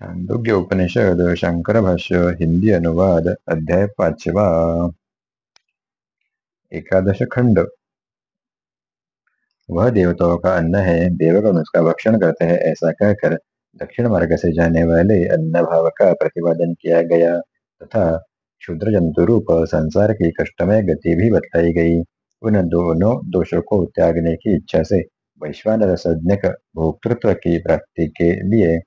छांदोग्य उपनिषद, शंकर भाष्य, हिंदी अनुवाद, अध्याय पांचवा। एकादश खंड। वह देवताओं का अन्न है देवगण उसका भक्षण करते हैं, ऐसा कहकर दक्षिण मार्ग से जाने वाले अन्न भाव का प्रतिपादन किया गया तथा क्षुद्र जंतु रूप संसार की कष्टमय गति भी बतलाई गई। उन दोनों दोषों को त्यागने की इच्छा से वैश्वान संज्ञक भोक्तृत्व की प्राप्ति के लिए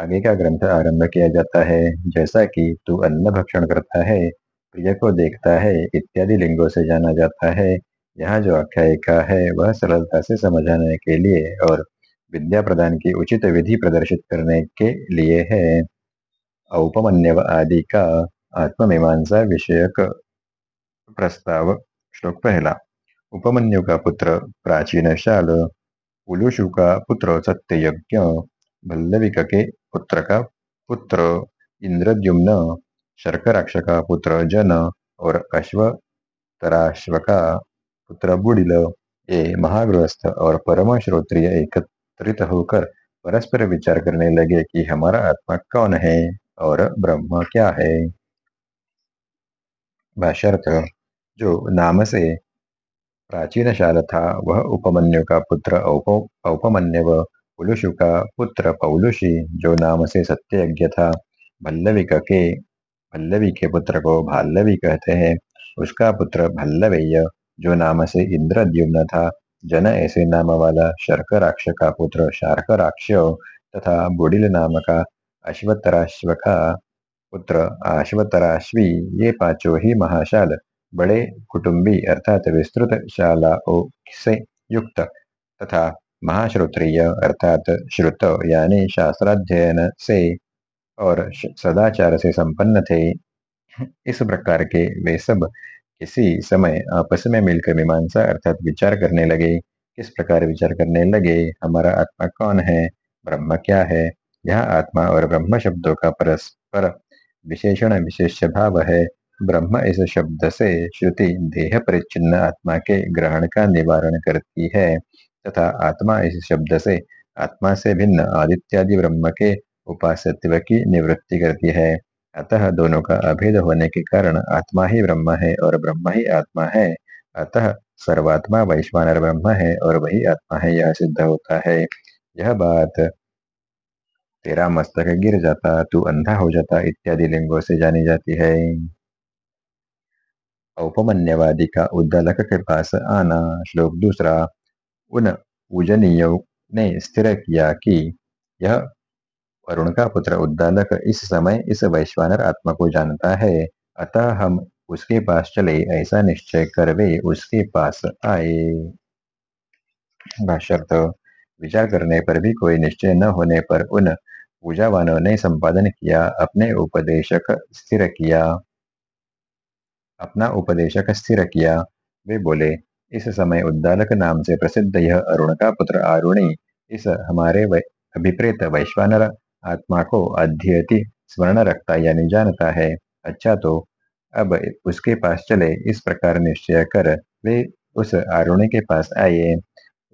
आगे का ग्रंथ आरंभ किया जाता है। जैसा कि तू अन्न भक्षण करता है, प्रिय को देखता है, इत्यादि लिंगों से जाना जाता है। यहाँ जो आख्यायिका है, वह सरलता से समझाने के लिए और विद्या प्रदान की उचित विधि प्रदर्शित करने के लिए है। औपमन्यव आदि का आत्ममीमांसा विषयक प्रस्ताव, श्लोक पहला। उपमन्यु का पुत्र, प्राचीन शाल, उलुषु का पुत्र सत्ययज्ञ भल्लविक के पुत्र का पुत्र इंद्रद्युम्न शर्कराक्ष का पुत्र जन, और अश्वतराश्व का पुत्र बुड़िल। ये महागृहस्थ और परम श्रोत्रिय एकत्रित होकर परस्पर विचार करने लगे कि हमारा आत्मा कौन है और ब्रह्म क्या है। भाष्यर्थ, जो नाम से प्राचीन शाल था, वह उपमन्यु का पुत्र औप औपमन्यव पुलुषु का पुत्र पौलुषी, जो नाम से सत्यज्ञ था भल्लविक के भल्लवी के पुत्र को भाल्लवी कहते हैं। उसका पुत्र भल्लवेय जो नाम से इंद्रद्युम्न था, जन ऐसे नाम वाला शर्कराक्ष का पुत्र शार्कराक्ष तथा बुडिल नाम का अश्वतराश्व का पुत्र अश्वतराश्वी ये पाँचों ही महाशाल, बड़े कुटुंबी अर्थात विस्तृत शालाओं से युक्त तथा महाश्रोत्रिय, अर्थात श्रुत यानी शास्त्राध्ययन से और सदाचार से संपन्न थे। इस प्रकार के वे सब किसी समय आपस में मिलकर मीमांसा अर्थात विचार करने लगे। किस प्रकार विचार करने लगे? हमारा आत्मा कौन है? ब्रह्म क्या है? यह आत्मा और ब्रह्म शब्दों का परस्पर विशेषण, विशेष भाव है। ब्रह्म इस शब्द से श्रुति देह परिच्छिन्न आत्मा के ग्रहण का निवारण करती है। तथा आत्मा इस शब्द से। आत्मा से भिन्न आदित्यादि ब्रह्म के उपास्यत्व की निवृत्ति करती है। अतः दोनों का अभेद होने के कारण आत्मा ही ब्रह्म है और ब्रह्म ही आत्मा है। अतः सर्वात्मा वैश्वानर ब्रह्म है और वही आत्मा है, यह सिद्ध होता है। यह बात तेरा मस्तक गिर जाता, तू अंधा हो जाता इत्यादि लिंगों से जानी जाती है। औपमन्यवादी का उद्दलक के पास आना, श्लोक दूसरा। उन पूजनीय ने स्थिर किया कि यह वरुण का पुत्र उद्दालक इस समय इस वैश्वानर आत्मा को जानता है। अतः हम उसके पास चले, ऐसा निश्चय कर वे उसके पास आए। भाष्यर्थ, विचार करने पर भी कोई निश्चय न होने पर उन पूजावानों ने संपादन किया, अपने उपदेशक स्थिर किया। अपना उपदेशक स्थिर किया। वे बोले इस समय उद्दालक नाम से प्रसिद्ध यह अरुण का पुत्र आरुणी, इस हमारे अभिप्रेत वैश्वानर, आत्मा को अध्ययति स्मरण रखता यानी जानता है। अच्छा तो अब उसके पास चले, इस प्रकार निश्चय कर वे उस आरुणी के पास आए।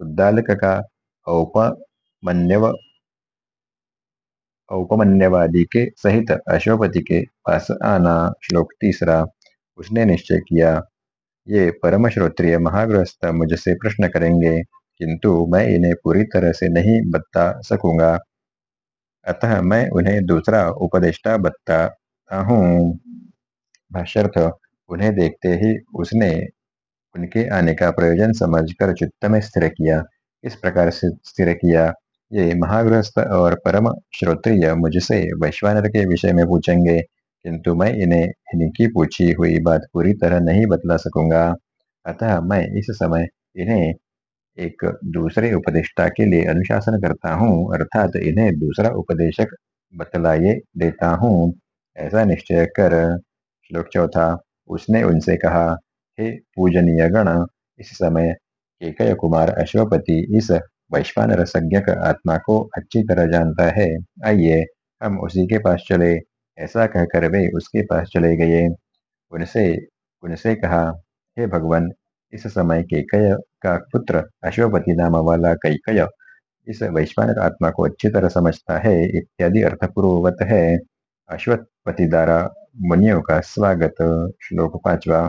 उद्दालक का औपमन्यव, औपमन्यवादी के सहित अशोपति के पास आना, श्लोक तीसरा, उसने निश्चय किया। ये परम श्रोत्रिय महाग्रस्त मुझसे प्रश्न करेंगे, किंतु मैं इन्हें पूरी तरह से नहीं बता सकूँगा। अतः मैं उन्हें दूसरा उपदेष्टा बताता हूँ। भाष्यर्थ, उन्हें देखते ही उसने उनके आने का प्रयोजन समझकर चित्त में स्थिर किया। इस प्रकार से स्थिर किया। ये महागृहस्थ और परम श्रोत्रिय मुझसे वैश्वानर के विषय में पूछेंगे किंतु मैं इन्हें इनकी पूछी हुई बात पूरी तरह नहीं बतला सकूँगा। अतः मैं इस समय इन्हें एक दूसरे उपदेष्टा के लिए अनुशासन करता हूँ, अर्थात इन्हें दूसरा उपदेशक बतलाए देता हूँ। ऐसा निश्चय कर, श्लोक चौथा, उसने उनसे कहा, हे पूजनीय गण, इस समय केकय कुमार अश्वपति इस वैश्वान संज्ञक आत्मा को अच्छी तरह जानता है। आइए, हम उसी के पास चले। ऐसा कहकर वे उसके पास चले गए। उनसे उनसे कहा, हे भगवान, इस समय केकय का पुत्र अश्वपति नाम वाला कैकय, इस वैश्वानर आत्मा को अच्छी तरह समझता है, इत्यादि अर्थपूर्ववत है। अश्वपति द्वारा मुनियों का स्वागत। श्लोक पांचवा,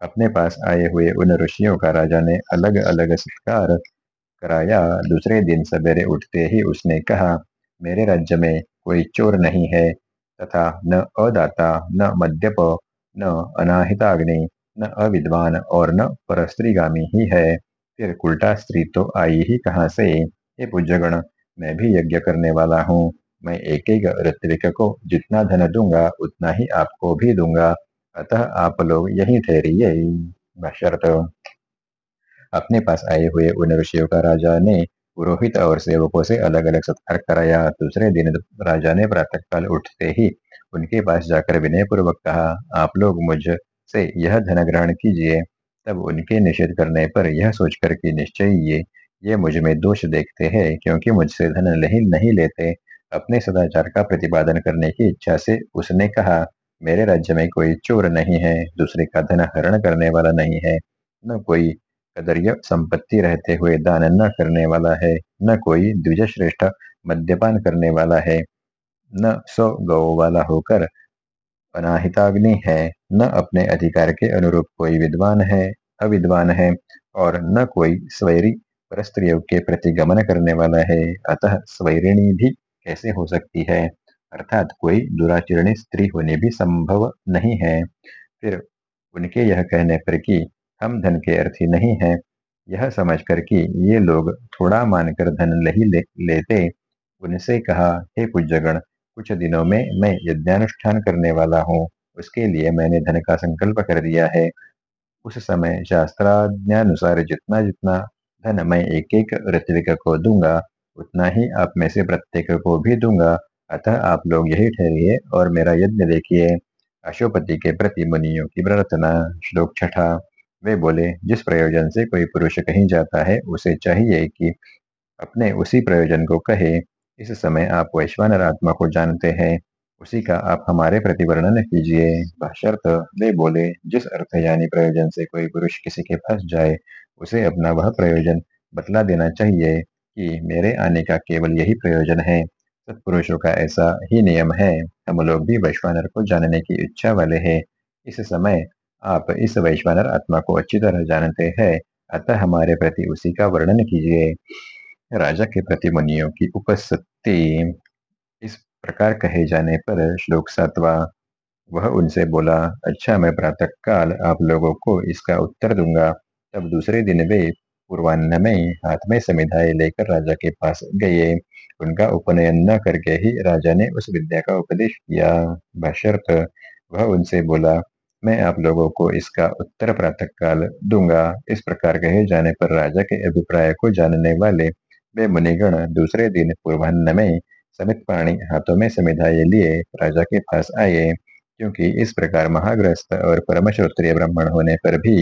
अपने पास आए हुए उन ऋषियों का राजा ने अलग अलग सत्कार कराया। दूसरे दिन सवेरे उठते ही उसने कहा, मेरे राज्य में कोई चोर नहीं है। तथा न अदाता न मद्यप, न अनाहिताग्नि, न अविद्वान और न परस्त्रीगामी ही है। फिर उल्टा स्त्री तो आई ही कहाँ से? ये पूज्यगण, मैं भी यज्ञ करने वाला हूँ। मैं एक एक ऋत्विक को जितना धन दूँगा, उतना ही आपको भी दूँगा। अतः आप लोग यही ठहरिए। अपने पास आए हुए उन ऋषियों का राजा ने पुरोहित और सेवकों से अलग अलग सत्कार कराया। दूसरे दिन राजा ने प्रातःकाल उठते ही उनके पास जाकर विनय पूर्वक कहा, आप लोग मुझ से यह धन ग्रहण कीजिए। तब उनके निषेध करने पर यह सोचकर कि निश्चय ये ये मुझमें दोष देखते हैं, क्योंकि मुझसे धन नहीं नहीं लेते। अपने सदाचार का प्रतिपादन करने की इच्छा से उसने कहा, मेरे राज्य में कोई चोर नहीं है, दूसरे का धन हरण करने वाला नहीं है, न कोई कदर्य संपत्ति रहते हुए दान न करने वाला है, न कोई द्विज श्रेष्ठ मद्यपान करने वाला है, न सौ गौ वाला होकर अनाहिताग्नि है, न अपने अधिकार के अनुरूप कोई विद्वान है, अविद्वान है, और न कोई स्वैरी परस्त्रियों के प्रति गमन करने वाला है, अतः स्वैरिणी भी कैसे हो सकती है? अर्थात कोई दुराचरणी स्त्री होने भी संभव नहीं है। फिर उनके यह कहने पर कि हम धन के अर्थी नहीं हैं। यह समझकर कि ये लोग थोड़ा मानकर धन नहीं ले, लेते उनसे कहा हे पूज्यगण कुछ दिनों में मैं यज्ञानुष्ठान करने वाला हूँ। उसके लिए मैंने धन का संकल्प कर दिया है। उस समय शास्त्राज्ञानुसार जितना जितना धन मैं एक एक ऋत्विक को दूँगा उतना ही आप में से प्रत्येक को भी दूँगा। अतः आप लोग यही ठहरिए और मेरा यज्ञ देखिए। अशोपति के प्रति मुनियों की प्रार्थना श्लोक छठा। वे बोले, जिस प्रयोजन से कोई पुरुष कहीं जाता है, उसे चाहिए कि अपने उसी प्रयोजन को कहे। इस समय आप वैश्वानर आत्मा को जानते हैं। उसी का आप हमारे प्रति वर्णन कीजिए। भाष्यर्थ, वे बोले, जिस अर्थ यानी प्रयोजन से कोई पुरुष किसी के पास जाए, उसे अपना वह प्रयोजन बतला देना चाहिए कि मेरे आने का केवल यही प्रयोजन है। सत्पुरुषों का ऐसा ही नियम है। हम लोग भी वैश्वानर को जानने की इच्छा वाले हैं। इस समय आप इस वैश्वानर आत्मा को अच्छी तरह जानते हैं, अतः हमारे प्रति उसी का वर्णन कीजिए। राजा के प्रति मुनियों की उपस्थिति इस प्रकार कहे जाने पर श्लोक सातवा, वह उनसे बोला अच्छा मैं प्रातः काल आप लोगों को इसका उत्तर दूँगा। तब दूसरे दिन वे पूर्वान्न में हाथ में समिधाएँ लेकर राजा के पास गए। उनका उपनयन न करके ही राजा ने उस विद्या का उपदेश किया। वह उनसे बोला मैं आप लोगों को इसका उत्तर प्रातः काल दूँगा। इस प्रकार कहे जाने पर राजा के अभिप्राय को जानने वाले वे मुनिगण दूसरे दिन पूर्वान्न में समित पाणी हाथों में समिधाए लिए राजा के पास आए, क्योंकि इस प्रकार महाग्रस्त और परम श्रोत्रिय ब्राह्मण होने पर भी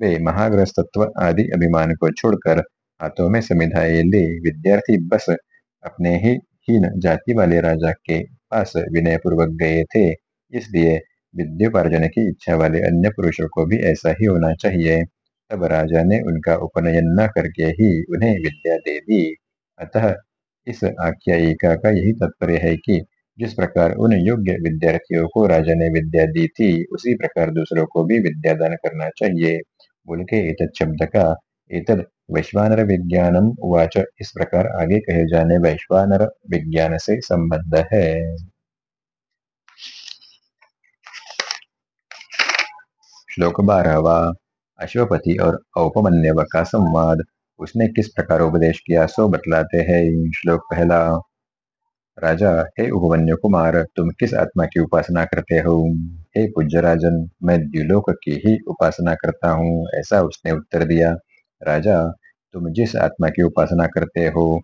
वे महाग्रस्तत्व आदि अभिमान को छोड़कर हाथों में समिधाए ले विद्यार्थी बस अपने ही हीन जाति वाले राजा के पास विनय पूर्वक गए थे। इसलिए विद्योपार्जन की इच्छा वाले अन्य पुरुषों को भी ऐसा ही होना चाहिए। तब राजा ने उनका उपनयन न करके ही उन्हें विद्या दे दी। अतः इस आख्यायिका का यही तात्पर्य है कि जिस प्रकार उन योग्य विद्यार्थियों को राजा ने विद्या दी थी, उसी प्रकार दूसरों को भी विद्यादान करना चाहिए। बोल के एतत् शब्द का एतद वैश्वानर विज्ञानम वाच इस प्रकार आगे कहे जाने वैश्वानर विज्ञान से संबंध है। श्लोक बारहवा, अश्वपति और औपमन्यव का संवाद। उसने किस प्रकार उपदेश किया सो बतलाते हैं श्लोक पहला। राजा, हे उपमन्यु कुमार, तुम किस आत्मा की उपासना करते हो? हे पूज्य राजन मैं द्युलोक की ही उपासना करता हूँ, ऐसा उसने उत्तर दिया। राजा, तुम जिस आत्मा की उपासना करते हो,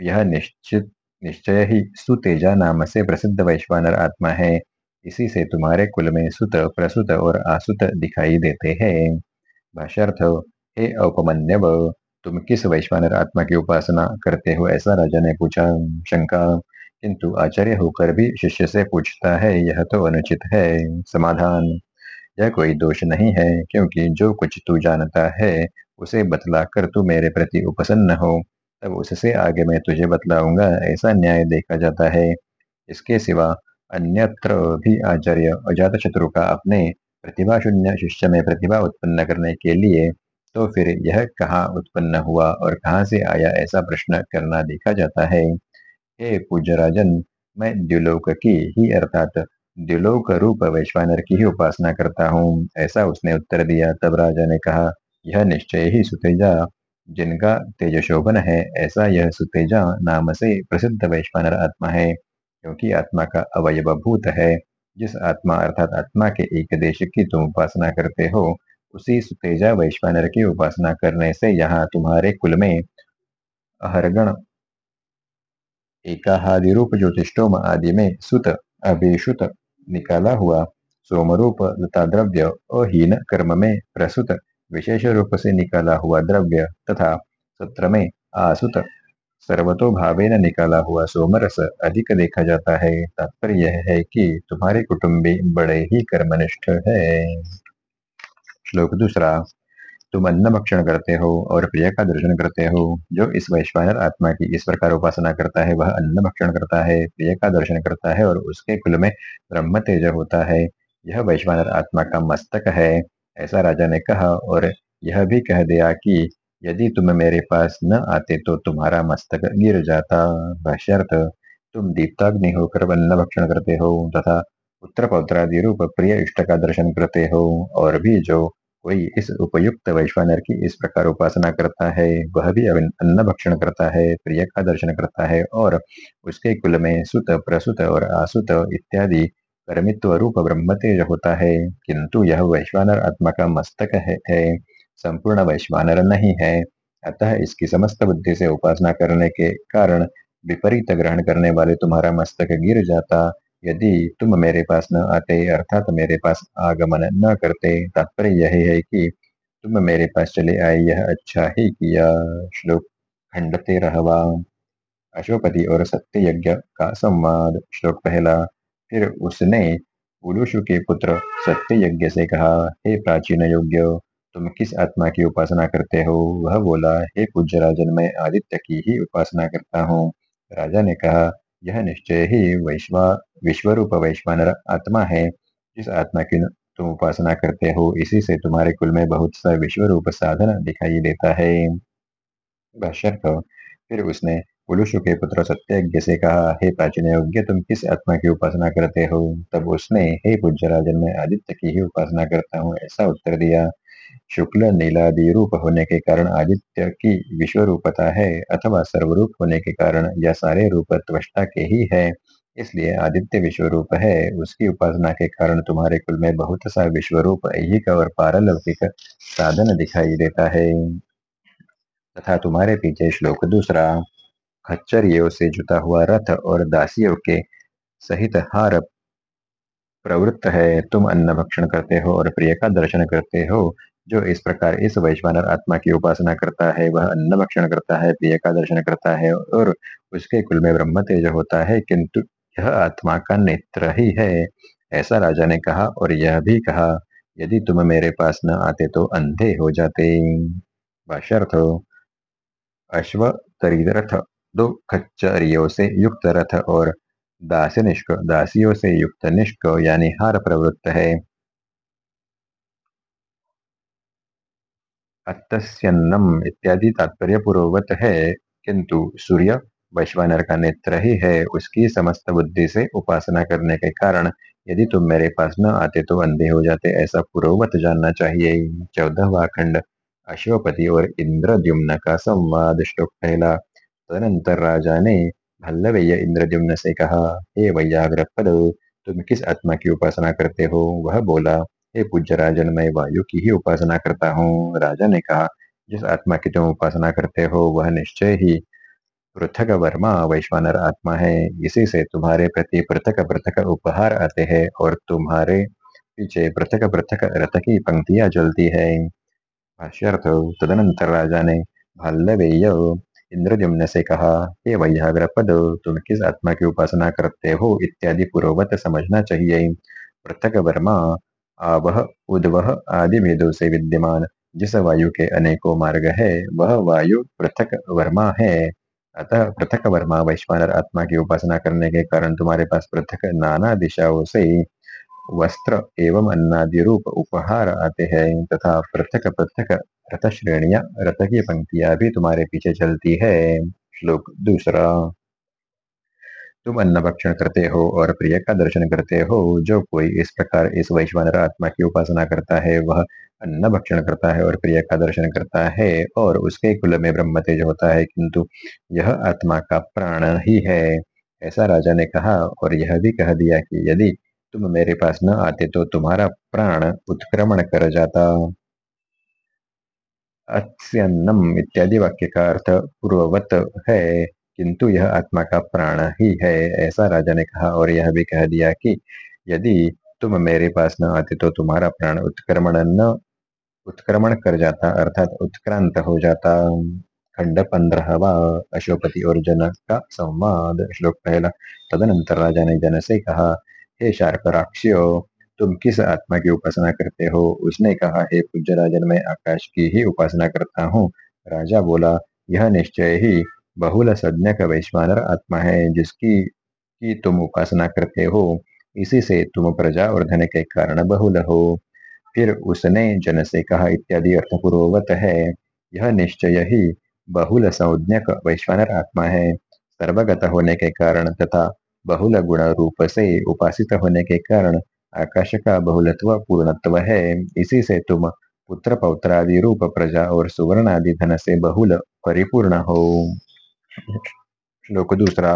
यह निश्चित, निश्चय ही सुतेजा नाम से प्रसिद्ध वैश्वानर आत्मा है। इसी से तुम्हारे कुल में सुत प्रसुत और आसुत दिखाई देते हैं। भाष्यर्थ, हे औपमन्यव, तुम किस वैश्वानर आत्मा की उपासना करते हो ऐसा राजा ने पूछा। शंका, किंतु आचार्य होकर भी शिष्य से पूछता है, यह तो अनुचित है। समाधान, यह कोई दोष नहीं है, क्योंकि जो कुछ तू जानता है, उसे बतला कर तू मेरे प्रति उपसन्न हो, तब उससे आगे मैं तुझे बतलाऊँगा, ऐसा न्याय देखा जाता है। इसके सिवा अन्यत्र भी आचार्य अजात शत्रु का अपने प्रतिभा शून्य शिष्य में प्रतिभा उत्पन्न करने के लिए तो फिर यह कहाँ उत्पन्न हुआ और कहाँ से आया ऐसा प्रश्न करना देखा जाता है। हे पूज्य राजन मैं द्युलोक की ही अर्थात द्युलोक रूप वैश्वानर की ही उपासना करता हूँ। ऐसा उसने उत्तर दिया। तब राजा ने कहा, यह निश्चय ही सुतेजा जिनका तेजशोभन है। ऐसा यह सुतेजा नाम से प्रसिद्ध वैश्वानर आत्मा है। क्योंकि आत्मा का अवयव भूत है। जिस आत्मा अर्थात आत्मा के एक देश की तुम उपासना करते हो, उसी सुतेजा वैश्वानर की उपासना करने से यहाँ तुम्हारे कुल में अहरगण, एकाहादि रूप ज्योतिषोम आदि में सुत अभिषुत निकाला हुआ सोमरूप लता द्रव्य अहीन कर्म में प्रसुत, विशेष रूप से निकाला हुआ द्रव्य तथा सत्र में आसुत। सर्वतो भावेन निकाला हुआ सोमरस अधिक देखा जाता है। तात्पर्य यह है कि तुम्हारे कुटुंबी बड़े ही कर्मनिष्ठ है। श्लोक दूसरा, तुम अन्न भक्षण करते हो और प्रिय का दर्शन करते हो। जो इस वैश्वानर आत्मा की इस प्रकार उपासना करता है, वह अन्न भक्षण करता है, प्रिय का दर्शन करता है और उसके कुल में ब्रह्म तेज होता है। यह वैश्वानर आत्मा का मस्तक है, ऐसा राजा ने कहा और यह भी कह दिया कि यदि तुम मेरे पास न आते तो तुम्हारा मस्तक गिर जाता। भाष्यर्थ तुम दीप्ताग्नि होकर अन्न भक्षण करते हो तथा पुत्र पौत्रादि रूप प्रिय इष्ट का दर्शन करते हो और भी जो कोई इस उपयुक्त वैश्वानर की इस प्रकार उपासना करता है वह भी अन्न भक्षण करता है प्रिय का दर्शन करता है और उसके कुल में सुत प्रसुत और आसुत इत्यादि कर्मित्व रूप ब्रह्म तेज होता है। किंतु यह वैश्वानर आत्मा का मस्तक है, है। संपूर्ण वैश्वानर नहीं है। अतः इसकी समस्त बुद्धि से उपासना करने के कारण विपरीत ग्रहण करने वाले तुम्हारा मस्तक गिर जाता। यदि तुम मेरे पास न आते, अर्थात मेरे पास आगमन न करते, तात्पर्य यही है कि तुम मेरे पास चले आए, यह अच्छा ही किया। श्लोक खंडते तेरहवा। अशोपति और सत्य यज्ञ का संवाद। श्लोक पहला। फिर उसने पुरुषु के पुत्र सत्य यज्ञ से कहा, हे प्राचीन योग्य तुम किस आत्मा की उपासना करते हो? वह बोला, हे पूज्य राजन मैं आदित्य की ही उपासना करता हूँ। राजा ने कहा, यह निश्चय ही वैश्वा, विश्वरूप वैश्वानर आत्मा है। जिस आत्मा की तुम उपासना करते हो, इसी से तुम्हारे कुल में बहुत सा विश्वरूप साधन दिखाई देता है। फिर उसने पुलुषु के पुत्र सत्यज्ञ से कहा, हे प्राचीन योग्य तुम किस आत्मा की उपासना करते हो? तब उसने, हे पूज्य राजन मैं आदित्य की ही उपासना करता हूँ, ऐसा उत्तर दिया। शुक्ल नीलादि रूप होने के कारण आदित्य की विश्व रूपता है अथवा सर्वरूप होने के कारण यह सारे रूप त्वष्टा के ही है। इसलिए आदित्य विश्व रूप है। उसकी उपासना के कारण तुम्हारे कुल में बहुत सा विश्व रूप ऐहिक और पारलौकिक साधन दिखाई देता है। तथा तुम्हारे पीछे श्लोक दूसरा, खच्चरियों से जुता हुआ रथ और दासियों के सहित हार प्रवृत्त है। तुम अन्न भक्षण करते हो और प्रिय का दर्शन करते हो। जो इस प्रकार इस वैश्वानर आत्मा की उपासना करता है, वह अन्न भक्षण करता है, प्रिय का दर्शन करता है और उसके कुल में ब्रह्म तेज होता है, किंतु यह आत्मा का नेत्र ही है। ऐसा राजा ने कहा और यह भी कहा, यदि तुम मेरे पास न आते तो अंधे हो जाते। भाष्यर्थ, अश्व तरीरथ दो खच्चरियों से युक्त रथ और दास दासनिष्क दासियों से युक्त निष्क, यानी हार प्रवृत्त है। अत्यन्नम इत्यादि तात्पर्य पूर्ववत है, किंतु सूर्य वैश्वानर का नेत्र ही है उसकी समस्त बुद्धि से उपासना करने के कारण यदि तुम मेरे पास न आते तो अंधे हो जाते, ऐसा पूर्ववत जानना चाहिए। चौदहवा खंड अश्वपति और इंद्रद्युम्न का संवाद, श्लोक पहला। तदनंतर राजा ने भल्लवैया इंद्रद्युम्न से कहा, हे वैयाग्रपद, तुम किस आत्मा की उपासना करते हो? वह बोला हे पूज्य राजन, मैं वायु की ही उपासना करता हूँ। राजा ने कहा, जिस आत्मा की तुम उपासना करते हो, वह निश्चय ही पृथक वर्मा, वैश्वानर आत्मा है। इसी से तुम्हारे प्रति पृथक पृथक उपहार आते हैं और तुम्हारे पीछे पृथक पृथक रथ की पंक्तियाँ चलती है। तदनंतर राजा ने भल्लवेय इंद्रद्युम्न से कहा, हे वैयाग्रपद तुम किस आत्मा की उपासना करते हो? इत्यादि पूर्ववत समझना चाहिए। पृथक वर्मा आवह, उद्वह आदि भेदों से विद्यमान। जिस वायु के अनेकों मार्ग है, वह वायु पृथक वर्मा है। अतः पृथक वर्मा वैश्वानर आत्मा की उपासना करने के कारण तुम्हारे पास पृथक नाना दिशाओं से वस्त्र एवं अन्नादि रूप उपहार आते हैं, तथा पृथक पृथक रथ श्रेणिया रथ की पंक्तियाँ भी तुम्हारे पीछे चलती है। श्लोक दूसरा। तुम अन्न भक्षण करते हो और प्रिय का दर्शन करते हो। जो कोई इस प्रकार इस वैश्वानर आत्मा की उपासना करता है, वह अन्न भक्षण करता है और प्रिय का दर्शन करता है और उसके कुल में ब्रह्म तेज होता है। किंतु यह आत्मा का प्राण ही है, ऐसा राजा ने कहा और यह भी कह दिया कि यदि तुम मेरे पास न आते तो तुम्हारा प्राण उत्क्रमण कर जाता। अस्यन्नम इत्यादि वाक्य का अर्थ पूर्ववत है। किंतु यह आत्मा का प्राण ही है, ऐसा राजा ने कहा और यह भी कह दिया कि यदि तुम मेरे पास न आते तो तुम्हारा प्राण उत्क्रमण न उत्क्रमण कर जाता, अर्थात उत्क्रांत हो जाता। खंड पंद्रहवा अशोपति और जनक का संवाद, श्लोक पहला। तदनंतर राजा ने जन से कहा, हे शार्कराक्ष्यो तुम किस आत्मा की उपासना करते हो? उसने कहा, हे पूज्य राजन, मैं आकाश की ही उपासना करता हूँ। राजा बोला, यह निश्चय ही बहुल सज्ञक वैश्वानर आत्मा है, जिसकी, की तुम उपासना करते हो, इसी से तुम प्रजा और धन के कारण बहुल हो। फिर उसने जन से कहा, इत्यादि अर्थपूर्ववत है। यह निश्चय ही बहुल संज्ञक वैश्वानर आत्मा है। सर्वगत होने के कारण तथा बहुल गुण रूप से उपासित होने के कारण आकाश का बहुलत्व पूर्णत्व है। इसी से तुम पुत्र पौत्रादि रूप, प्रजा और सुवर्ण आदि धन से बहुल परिपूर्ण हो। श्लोक दूसरा,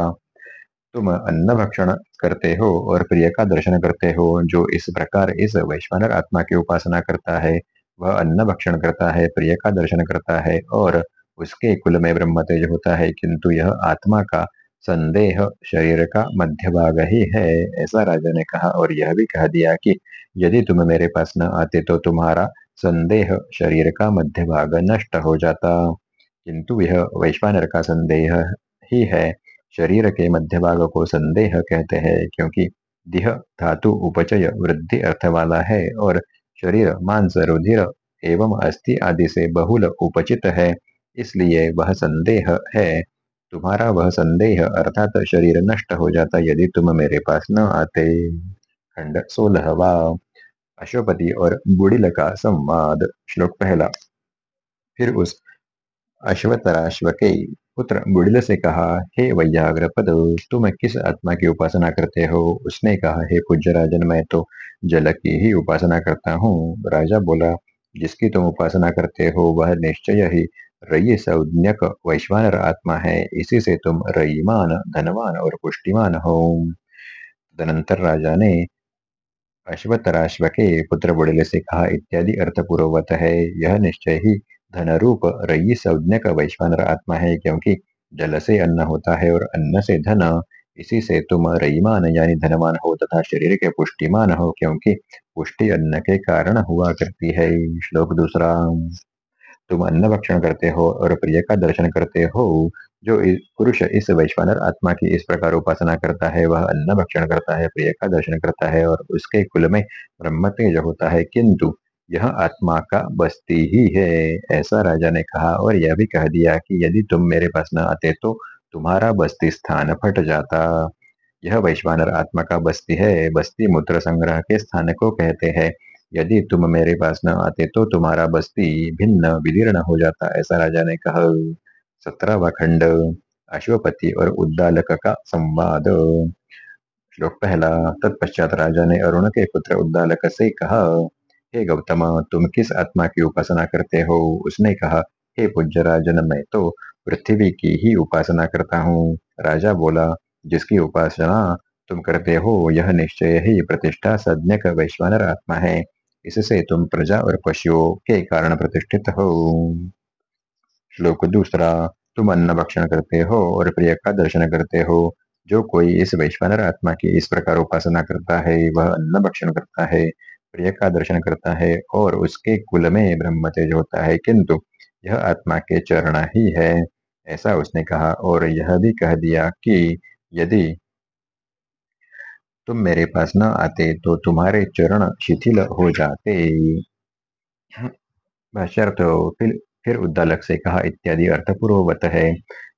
तुम अन्न भक्षण करते हो और प्रिय का दर्शन करते हो, जो इस प्रकार इस वैश्वानर आत्मा की उपासना करता है, वह अन्न भक्षण करता है, प्रिय का दर्शन करता है और उसके कुल में ब्रह्म तेज होता है, किंतु यह आत्मा का संदेह शरीर का मध्य भाग ही है, ऐसा राजा ने कहा और यह भी कह दिया कि यदि तुम मेरे पास न आते तो तुम्हारा संदेह शरीर का मध्य भाग नष्ट हो जाता। किंतु यह वैश्वानर का संदेह ही है। शरीर के मध्य भाग को संदेह कहते हैं, क्योंकि दिह, धातु, उपचय, वृद्धि अर्थ वाला है और शरीर, मांस, रुधिर एवं अस्थि आदि से बहुल उपचित है, इसलिए वह संदेह है। तुम्हारा वह संदेह अर्थात शरीर नष्ट हो जाता यदि तुम मेरे पास न आते। खंड सोलहवा अशोपति और बुड़िल का संवाद। श्लोक पहला। फिर उस अश्वतराश्व के पुत्र बुड़िल से कहा, हे वैयाग्रपद, तुम किस आत्मा की उपासना करते हो? उसने कहा, हे पूज्य राजन मैं तो जल की ही उपासना करता हूँ। राजा बोला, जिसकी तुम उपासना करते हो, वह निश्चय ही रयी संज्ञक वैश्वानर आत्मा है। इसी से तुम रईमान धनवान और पुष्टिमान हो। तदनंतर राजा ने अश्वतराश्व के पुत्र बुड़िल से कहा, इत्यादि अर्थपूर्ववत है। यह निश्चय ही धन रूप रयी संज्ञक वैश्वानर आत्मा है, क्योंकि जल से अन्न होता है और अन्न से धन, इसी से तुम रईमान, यानी धनवान हो तथा शरीर के पुष्टिमान हो, क्योंकि पुष्टि अन्न के कारण हुआ करती है, श्लोक दूसरा। तुम अन्न भक्षण करते हो और प्रिय का दर्शन करते हो, जो पुरुष इस वैश्वानर आत्मा की इस प्रकार उपासना करता है, वह अन्न भक्षण करता है, प्रिय का दर्शन करता है, और उसके कुल में ब्रह्म तेज होता है, किंतु यह आत्मा का बस्ती ही है, ऐसा राजा ने कहा और यह भी कह दिया कि यदि तुम मेरे पास न आते तो तुम्हारा बस्ती स्थान फट जाता। यह वैश्वानर आत्मा का बस्ती है, बस्ती मूत्र संग्रह के स्थान को कहते हैं। यदि तुम मेरे पास न आते तो तुम्हारा बस्ती भिन्न विदीर्ण हो जाता, ऐसा राजा ने कहा। सत्रहवा खंड, अश्वपति और उद्दालक का संवाद। श्लोक पहला, तत्पश्चात राजा ने अरुण के पुत्र उद्दालक से कहा हे गौतम, तुम किस आत्मा की उपासना करते हो? उसने कहा, हे पूज्य राजन मैं तो पृथ्वी की ही उपासना करता हूँ। राजा बोला, जिसकी उपासना तुम करते हो, यह निश्चय ही प्रतिष्ठा सज्ञक वैश्वानर आत्मा है। इससे तुम प्रजा और पशुओं के कारण प्रतिष्ठित हो। श्लोक दूसरा, तुम अन्न भक्षण करते हो और प्रिय का दर्शन करते हो। जो कोई इस वैश्वानर आत्मा की इस प्रकार उपासना करता है, वह अन्न भक्षण करता है। प्रिय का दर्शन करता है और उसके कुल में ब्रह्म तेज होता है, किंतु यह आत्मा के चरण ही है, ऐसा उसने कहा। और यह भी कह दिया कि यदि तुम मेरे पास न आते तो तुम्हारे चरण शिथिल हो जाते। भाष्यार्थ फिर फिर उद्दालक से कहा, इत्यादि अर्थपूर्ववत है।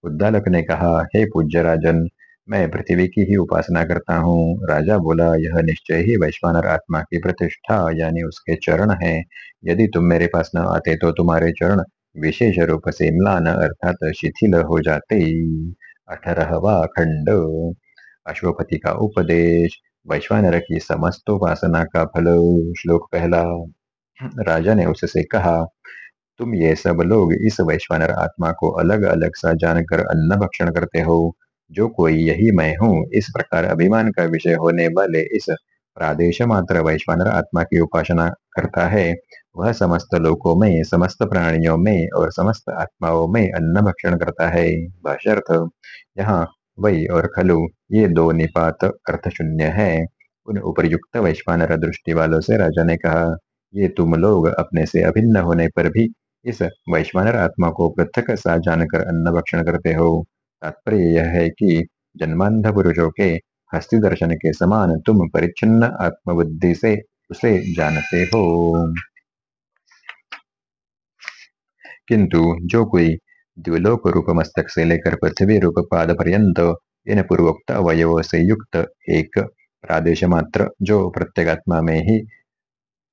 उद्दालक ने कहा, हे पूज्य राजन मैं पृथ्वी की ही उपासना करता हूँ। राजा बोला, यह निश्चय ही वैश्वानर आत्मा की प्रतिष्ठा यानी उसके चरण है। यदि तुम मेरे पास न आते तो तुम्हारे चरण विशेष रूप से म्लान अर्थात शिथिल हो जाते। अठारहवा खंड। अश्वपति का उपदेश। वैश्वानर की समस्त उपासना का फल। श्लोक पहला। राजा ने उससे कहा, तुम ये सब लोग इस वैश्वानर आत्मा को अलग अलग सा जानकर अन्न भक्षण करते हो। जो कोई यही मैं हूँ, इस प्रकार अभिमान का विषय होने वाले इस प्रादेश मात्र वैश्वानर आत्मा की उपासना करता है। वह समस्त लोकों में, समस्त प्राणियों में और समस्त आत्माओं में अन्न भक्षण करता है। भाष्यर्थ यहाँ वही और खलु ये दो निपात अर्थ शून्य है। उन उपयुक्त वैश्वानर दृष्टि वालों से राजा ने कहा, ये तुम लोग अपने से अभिन्न होने पर भी इस वैश्वानर आत्मा को पृथक सा जानकर अन्न भक्षण करते हो। तात्पर्य यह है कि जन्मांध पुरुषों के हस्ति दर्शन के समान तुम परिच्छिन्न आत्मबुद्धि से उसे जानते हो। किंतु जो कोई द्विलोक रूप मस्तक से लेकर पृथ्वी रूप पाद पर्यंत इन पूर्वोक्त अवयवों से युक्त एक प्रादेश मात्र जो प्रत्येगात्मा में ही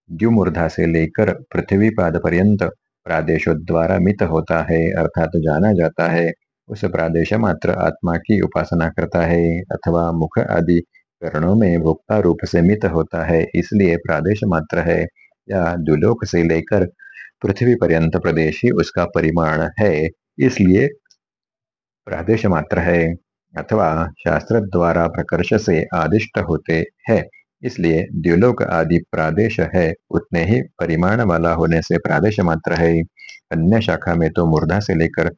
द्युमूर्धा से लेकर पृथ्वी पाद पर्यंत प्रादेशों द्वारा मित होता है, अर्थात जाना जाता है उस प्रादेश मात्र आत्मा की उपासना करता है अथवा मुख आदि करणों में भोक्ता रूप से मित होता है, इसलिए प्रादेश मात्र है या दुलोक से लेकर पृथ्वी पर्यंत प्रदेश ही उसका परिमाण है, इसलिए प्रादेश मात्र है अथवा शास्त्र द्वारा प्रकर्ष से आदिष्ट होते हैं, इसलिए द्युलोक आदि प्रादेश है, उतने ही परिमाण वाला होने से प्रादेश मात्र है। अन्य शाखा में तो मूर्धा से लेकर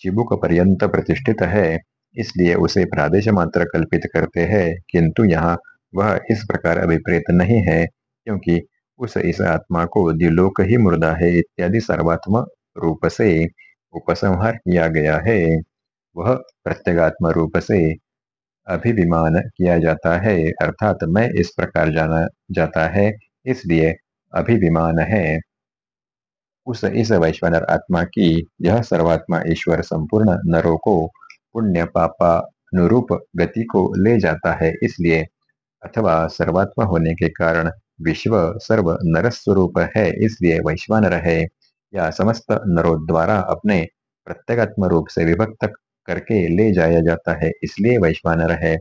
चिबुक पर्यंत प्रतिष्ठित है, इसलिए उसे प्रादेश मात्र कल्पित करते हैं, किंतु यहाँ वह इस प्रकार अभिप्रेत नहीं है, क्योंकि उस इस आत्मा को द्विलोक ही मुर्दा है इत्यादि सर्वात्म रूप से उपसंहार किया गया है। वह प्रत्यगात्म रूप से अभिविमान किया जाता है, अर्थात मैं इस प्रकार जाना जाता है, इसलिए अभिविमान है। उस इस वैश्वानर आत्मा की यह सर्वात्मा ईश्वर संपूर्ण नरों को पुण्य, पापानुरूप गति को ले जाता है, इसलिए अथवा सर्वात्मा होने के कारण विश्व सर्व नर स्वरूप है, इसलिए वैश्वानर है। या समस्त नरों द्वारा अपने प्रत्येगात्म रूप से विभक्त करके ले जाया जाता है, इसलिए वैश्वानर है।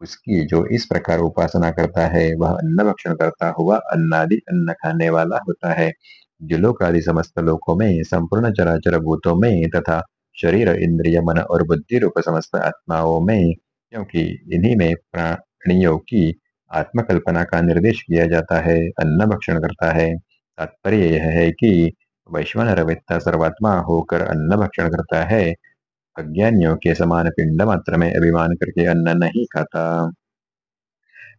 उसकी जो इस प्रकार उपासना करता है, वह अन्न भक्षण करता हुआ अन्नादि अन्न खाने वाला होता है। जो लोक आदि समस्त लोकों में, संपूर्ण चराचर भूतों में तथा शरीर, इंद्रिय, मन और बुद्धि रूप समस्त आत्माओं में, क्योंकि इन्हीं में प्राणियों की आत्मकल्पना का निर्देश किया जाता है, अन्न भक्षण करता है। तात्पर्य यह है कि वैश्वानर वेत्ता सर्वात्मा होकर अन्न भक्षण करता है। अज्ञानियों के समान पिंड मात्र में अभिमान करके अन्न नहीं खाता।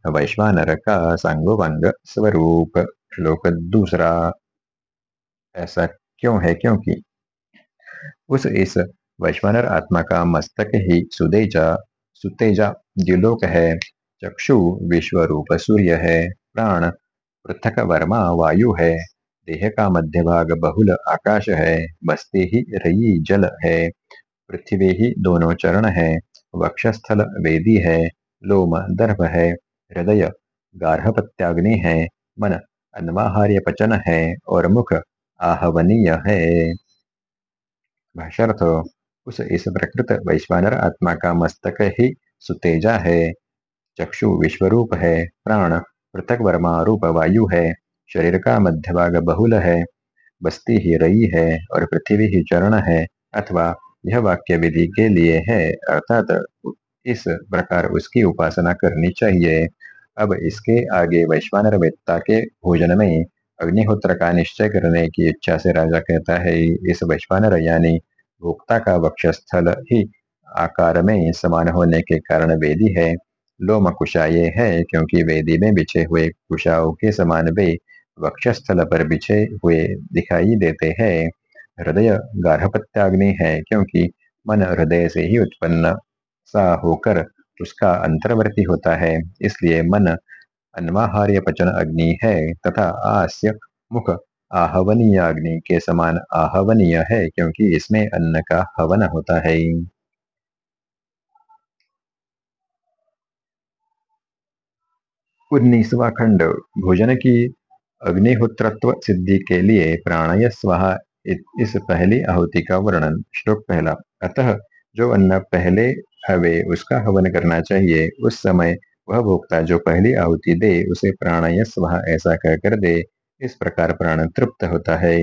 वैश्वानर का सांगोपांग स्वरूप, श्लोक दूसरा। ऐसा क्यों है? क्योंकि उस इस वैश्वानर आत्मा का मस्तक ही सुदेजा सुतेजा द्युलोक है। चक्षु विश्व रूप सूर्य है। प्राण पृथक वर्मा वायु है। देह का मध्य भाग बहुल आकाश है। बस्ती ही रई जल है। पृथ्वी ही दोनों चरण है। वक्षस्थल वेदी है। लोम दर्भ है। हृदय गार्हपत्याग्नि है। मन अन्वाहार्य पचन है। और मुख आहवनीय है। भाषार्थ उस इस प्रकृत वैश्वानर आत्मा का मस्तक ही सुतेजा है। चक्षु विश्वरूप है, प्राण पृथक वर्मा रूप वायु है, शरीर का मध्य भाग बहुल है, बस्ती ही रई है और पृथ्वी ही चरण है, अथवा यह वाक्य विधि के लिए है, अर्थात इस प्रकार उसकी उपासना करनी चाहिए। अब इसके आगे वैश्वानर वेत्ता के भोजन में अग्निहोत्र का निश्चय करने की इच्छा से राजा कहता है, इस वैश्वानर यानी भोक्ता का वक्षस्थल ही आकार में समान होने के कारण वेदी है। लोम कुशा ये है क्योंकि वेदी में बिछे हुए कुशाओं के समान वे वक्षस्थल पर बिछे हुए दिखाई देते हैं। हृदय गार्हपत्याग्नि है क्योंकि मन हृदय से ही उत्पन्न सा होकर उसका अंतर्वर्ती होता है। इसलिए मन अन्वाहार्य पचन अग्नि है तथा आस्य मुख आहवनीय अग्नि के समान आहवनीय है क्योंकि इसमें अन्न का हवन होता है। उन्नीसवा खंड, भोजन की अग्निहोत्रत्व सिद्धि के लिए प्राणय स्वाहा इस पहली आहुति का वर्णन, श्लोक पहला। अतः जो अन्न पहले हवे उसका हवन करना चाहिए, उस समय वह भोक्ता जो पहली आहुति दे, उसे प्राणय स्वाहा ऐसा कहकर दे। इस प्रकार प्राण तृप्त होता है।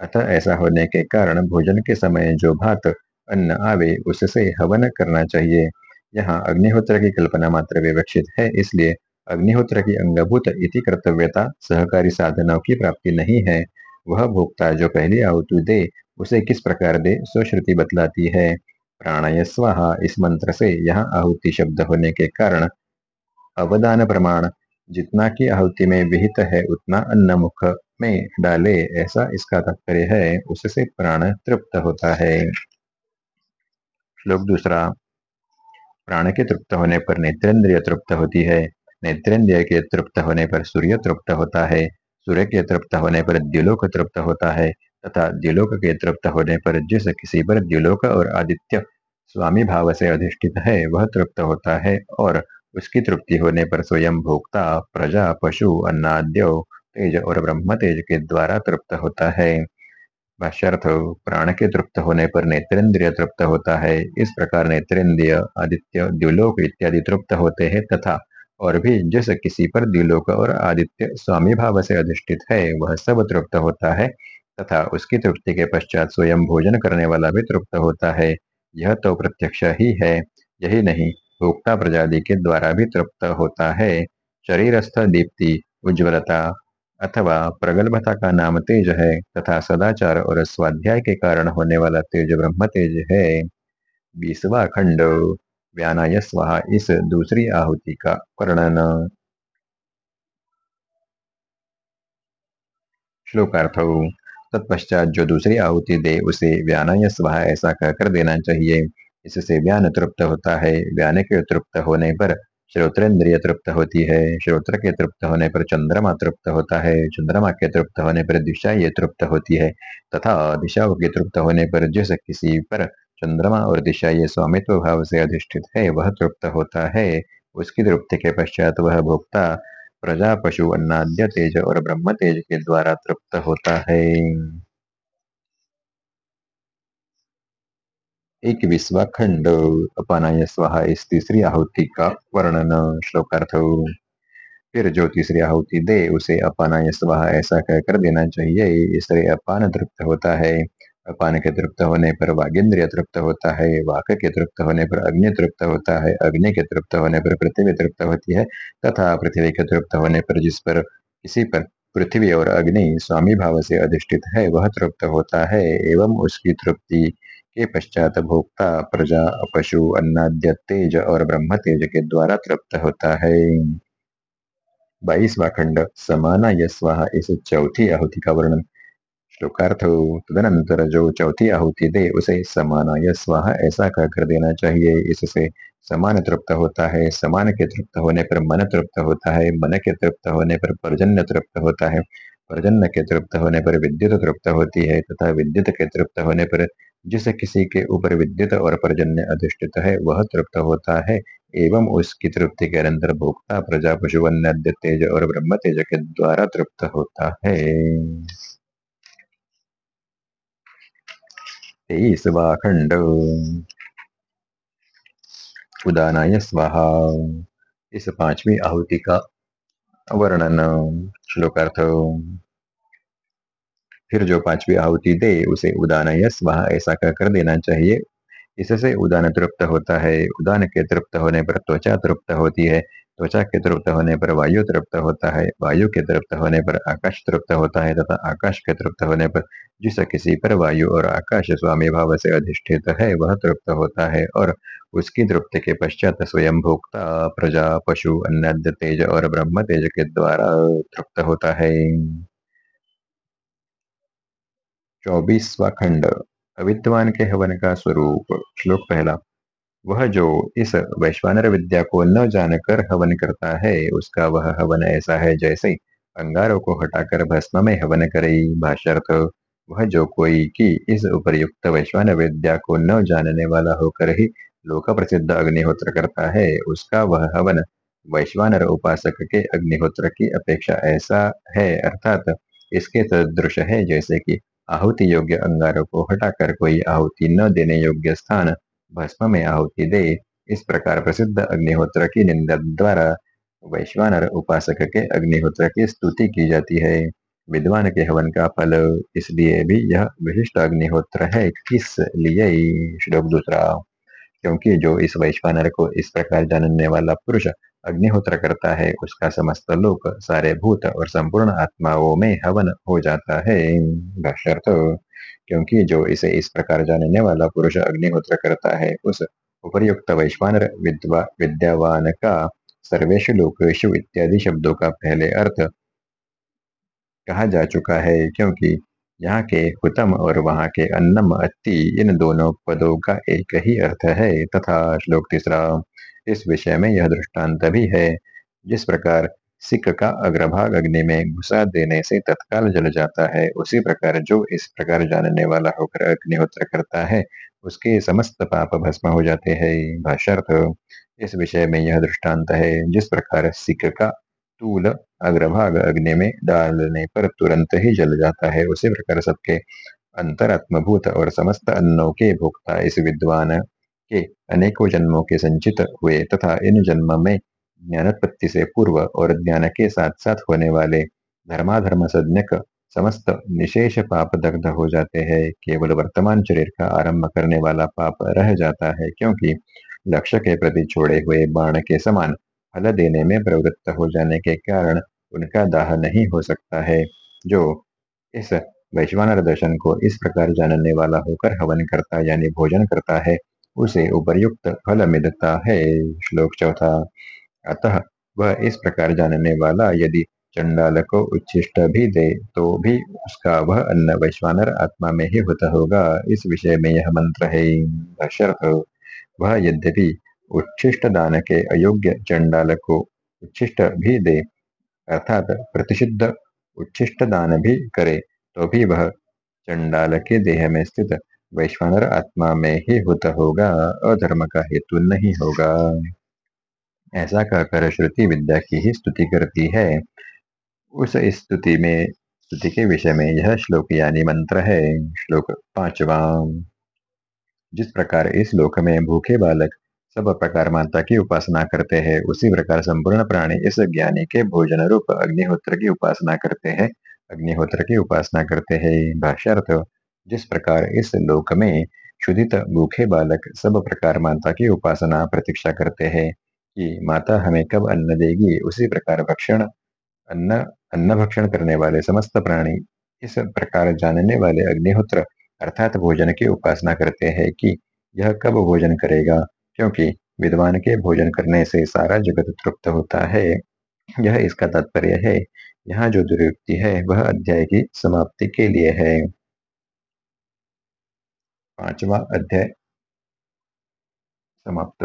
अतः ऐसा होने के कारण भोजन के समय जो भात, अन्न आवे, उससे हवन करना चाहिए। यहाँ अग्निहोत्र की कल्पना मात्र विवक्षित है, इसलिए अग्निहोत्र की अंगभूत इति कर्तव्यता, सहकारी साधनों की प्राप्ति नहीं है। वह भोक्ता जो पहली आहुति दे, उसे किस प्रकार दे स्वश्रुति बतलाती है। प्राणय स्वाहा इस मंत्र से यहाँ आहुति शब्द होने के कारण अवदान प्रमाण, जितना की आहुति में विहित है, उतना अन्न मुख में डाले, ऐसा इसका तात्पर्य है, उससे प्राण तृप्त होता है। श्लोक दूसरा, प्राण के तृप्त होने पर नेत्रेंद्रिय तृप्त होती है। नेत्रेंद्रिय के तृप्त होने पर सूर्य तृप्त होता है। सूर्य के तृप्त होने पर द्युलोक तृप्त होता है। तथा द्युलोक के तृप्त होने पर जिस किसी पर द्युलोक और आदित्य स्वामी भाव से अधिष्ठित है, वह तृप्त होता है और उसकी तृप्ति होने पर स्वयं भोक्ता, प्रजा, पशु, अन्नाद्यो, तेज और ब्रह्म तेज के द्वारा तृप्त होता है। भाष्यर्थ, प्राण के तृप्त होने पर नेत्रेंद्रिय तृप्त होता है। इस प्रकार नेत्रेंद्रिय, आदित्य, द्युलोक इत्यादि तृप्त होते हैं तथा और भी जिस किसी पर द्विलोक और आदित्य स्वामी भाव से अधिष्ठित है, वह सब तृप्त होता है। तथा उसकी तृप्ति के पश्चात स्वयं भोजन करने वाला भी तृप्त होता है। यह तो प्रत्यक्ष ही है, यही नहीं, भोक्ता प्रजादि के द्वारा भी तृप्त होता है। शरीरस्थ दीप्ति, उज्ज्वलता अथवा प्रगल्भता का नाम तेज है तथा सदाचार और स्वाध्याय के कारण होने वाला तेज ब्रह्म तेज है। बीसवा खंड, व्यानाय इस दूसरी आहुति का वर्णन। श्लोकार्थ तत्पश्चात जो दूसरी आहुति दे, उसे व्यानाय स्वाहा ऐसा कहकर देना चाहिए। इससे व्यान तृप्त होता है। व्यान के तृप्त होने पर श्रोत्रेंद्रिय तृप्त होती है। श्रोत्र के तृप्त होने पर चंद्रमा तृप्त होता है। चंद्रमा के तृप्त होने पर दिशा ये तृप्त होती है। तथा दिशाओं के तृप्त होने पर जिस किसी पर चंद्रमा और दिशा ये स्वामित्व भाव से अधिष्ठित है, वह तृप्त होता है। उसकी तृप्ति के पश्चात वह भोक्ता प्रजा पशु अन्नाद्य तेज और ब्रह्म तेज के द्वारा तृप्त होता है। एक विश्वा खंड अपानाय स्वाहा इस तीसरी आहुति का वर्णन, श्लोकार्थ। फिर जो तीसरी आहुति दे, उसे अपानाय स्वाहा ऐसा कहकर देना चाहिए, इससे अपान तृप्त होता है। अपान के तृप्त होने पर वागेंद्रिय तृप्त होता है, वाक के तृप्त होने पर अग्नि तृप्त होता है, अग्नि के तृप्त होने पर पृथ्वी तृप्त होती है, तथा पृथ्वी के तृप्त होने पर जिस पर किसी पर पृथ्वी और अग्नि स्वामी भाव से अधिष्ठित है, वह तृप्त होता है, एवं उसकी तृप्ति के पश्चात भोक्ता, प्रजा, पशु, अन्नाद्य, तेज और ब्रह्म तेज के द्वारा तृप्त होता है। बाईसवा खंड समाना यस्वाहा इस चौथी आहुति का वर्णन। श्लोकार्थ तदनंतर जो चौथी आहुति दे, उसे समाना यस्वाहा ऐसा कहकर देना चाहिए। इससे समान तृप्त होता है। समान के तृप्त होने पर मन तृप्त होता है। मन के तृप्त होने पर पर्जन्य तृप्त होता है। पर्जन्य के तृप्त होने पर विद्युत तृप्त होती है तथा विद्युत के तृप्त होने पर जिस किसी के ऊपर विद्युत और पर्जन्य अधिष्ठित है, वह तृप्त होता है। एवं उसकी तृप्ति के अंतर भोक्ता, प्रजा पशु तेज और ब्रह्म तेज के द्वारा तृप्त होता है। खंड उदानाय स्वाहा। इस पांचवी आहुति का वर्णन श्लोकार्थ। फिर जो पांचवी आहुति दे, उसे उदानय स्वाहा ऐसा कहकर देना चाहिए। इससे उदान तृप्त होता है। उदान के तृप्त होने पर त्वचा तृप्त होती है। त्वचा के तृप्त होने पर वायु तृप्त होता है, वायु के तृप्त होने पर आकाश तृप्त होता है तथा आकाश के तृप्त होने पर जिस किसी पर वायु और आकाश स्वामी भाव से अधिष्ठित है, वह तृप्त होता है और उसकी तृप्ति के पश्चात स्वयं भोक्ता प्रजा, पशु अन्य तेज और ब्रह्म तेज के द्वारा तृप्त होता है। चौबीसवा खंड, अविद्वान के हवन का स्वरूप, श्लोक पहला। वह जो इस वैश्वानर विद्या को न जानकर हवन करता है, उसका वह हवन ऐसा है जैसे अंगारों को हटाकर भस्म में हवन करे। भाष्यर्थ, वह जो कोई की इस उपर्युक्त वैश्वान विद्या को न जानने वाला होकर ही लोक प्रसिद्ध अग्निहोत्र करता है, उसका वह हवन वैश्वानर उपासक के अग्निहोत्र की अपेक्षा ऐसा है, अर्थात इसके सदृश है जैसे कि आहुति योग्य अंगारों को हटाकर कोई आहुति न देने योग्य स्थान भस्म में आहुति दे इस प्रकार प्रसिद्ध अग्निहोत्र की निंदा द्वारा वैश्वानर उपासक के अग्निहोत्र की स्तुति की जाती है। विद्वान के हवन का फल, इसलिए भी यह विशिष्ट अग्निहोत्र है किस लिए श्लोक दूसरा, क्योंकि जो इस वैश्वानर को इस प्रकार जानने वाला पुरुष अग्निहोत्र करता है, उसका समस्त लोक, सारे भूत और संपूर्ण आत्माओं में हवन हो जाता है। क्योंकि जो इसे इस प्रकार जानने वाला पुरुष अग्निहोत्र करता है, उस उपर्युक्त वैश्वानर विद्वा विद्यावान का सर्वेशु लोकेशु इत्यादि शब्दों का पहले अर्थ कहा जा चुका है, क्योंकि यहाँ के हुतम और वहाँ के अन्नम अति इन दोनों पदों का एक ही अर्थ है, तथा श्लोक तीसरा, इस विषय में यह दृष्टांत भी है, जिस प्रकार सिक का अग्रभाग अग्नि में घुसा देने से तत्काल जल जाता है। उसी प्रकार जो इस प्रकार जानने वाला होकर अग्निहोत्र करता है, उसके समस्त पाप भस्म हो जाते हैं। भाष्यर्थ, इस विषय में यह दृष्टांत है, जिस प्रकार सिक का तूल अग्रभाग अग्नि में डालने पर तुरंत ही जल जाता है, उसी प्रकार सबके अंतरात्मभूत और समस्त अन्नों के भोक्ता इस विद्वान के अनेकों जन्मों के संचित हुए तथा इन जन्म में ज्ञानोत्पत्ति से पूर्व और ज्ञान के साथ साथ होने वाले धर्माधर्म सज्ञक समस्त निशेष पाप दग्ध हो जाते हैं। केवल वर्तमान शरीर का आरंभ करने वाला पाप रह जाता है क्योंकि लक्ष्य के प्रति छोड़े हुए बाण के समान फल देने में प्रवृत्त हो जाने के कारण उनका दाह नहीं हो सकता है, जो इस वैश्वानर दर्शन को इस प्रकार जानने वाला होकर हवन करता यानी भोजन करता है, उसे उपर्युक्त फल मिलता है। श्लोक चौथा। अतः वह इस प्रकार जानने वाला, यदि चंडाल को उच्छिष्ट भी दे तो भी उसका वह अन्न वैश्वानर आत्मा में ही होता होगा। इस विषय में यह मंत्र है वह यद्यपि उच्छिष्ट दान के अयोग्य चंडाल को उच्छिष्ट भी दे, अर्थात प्रतिषिद्ध उच्छिष्ट दान भी करे तो भी वह चंडाल के देह में स्थित वैश्वानर आत्मा में ही होता होगा, अधर्म का हेतु नहीं होगा। ऐसा कहकर श्रुति विद्या की ही स्तुति करती है। उस स्तुति में, स्तुति के विषय में यह श्लोक यानी मंत्र है। श्लोक पांचवा। जिस प्रकार इस लोक में भूखे बालक सब प्रकार माता की उपासना करते हैं, उसी प्रकार संपूर्ण प्राणी इस ज्ञानी के भोजन रूप अग्निहोत्र की उपासना करते हैं। अग्निहोत्र की उपासना करते हैं। भाष्यार्थ, जिस प्रकार इस लोक में शुद्धित भूखे बालक सब प्रकार माता की उपासना प्रतीक्षा करते हैं कि माता हमें कब अन्न देगी? उसी प्रकार भक्षण, अन्न अन्न भक्षण करने वाले समस्त प्राणी, इस प्रकार जानने वाले अग्निहोत्र अर्थात भोजन की उपासना करते हैं कि यह कब भोजन करेगा? क्योंकि विद्वान के भोजन करने से सारा जगत तृप्त होता है। यह इसका तात्पर्य है। यहाँ जो दुर्युक्ति है, वह अध्याय की समाप्ति के लिए है। पांचवा अध्याय समाप्त।